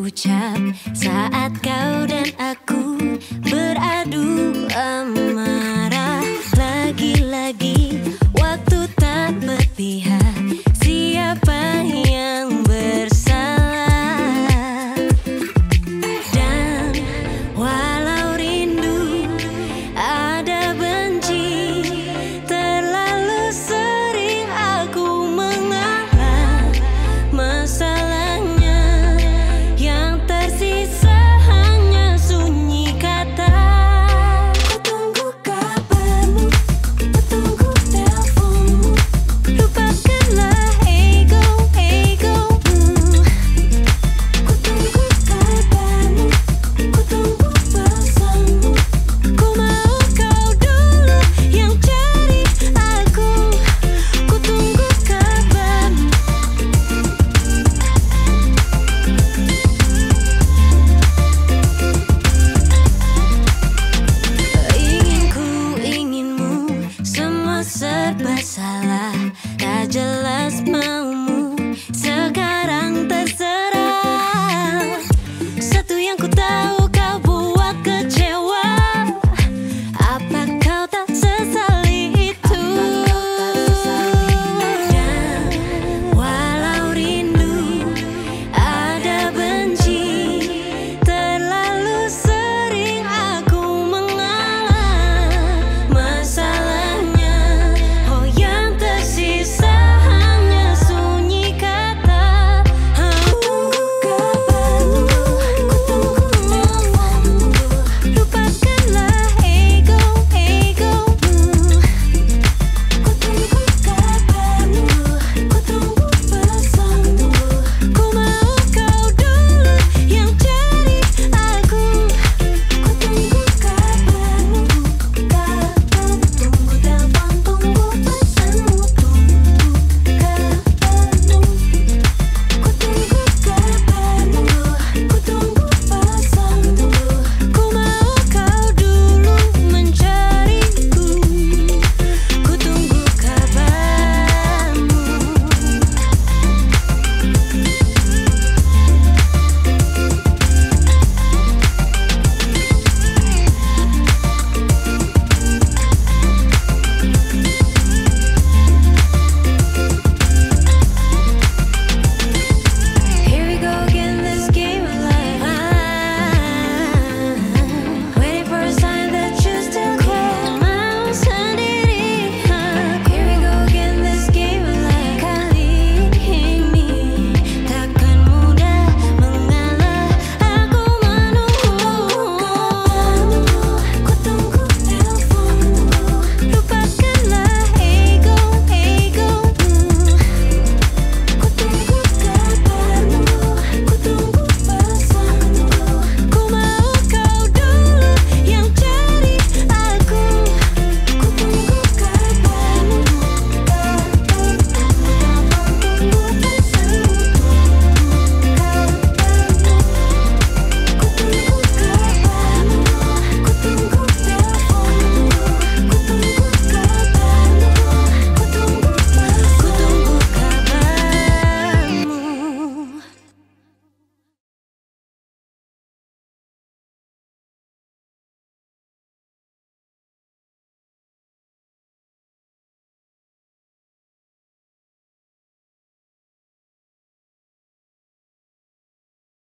ucap saat kau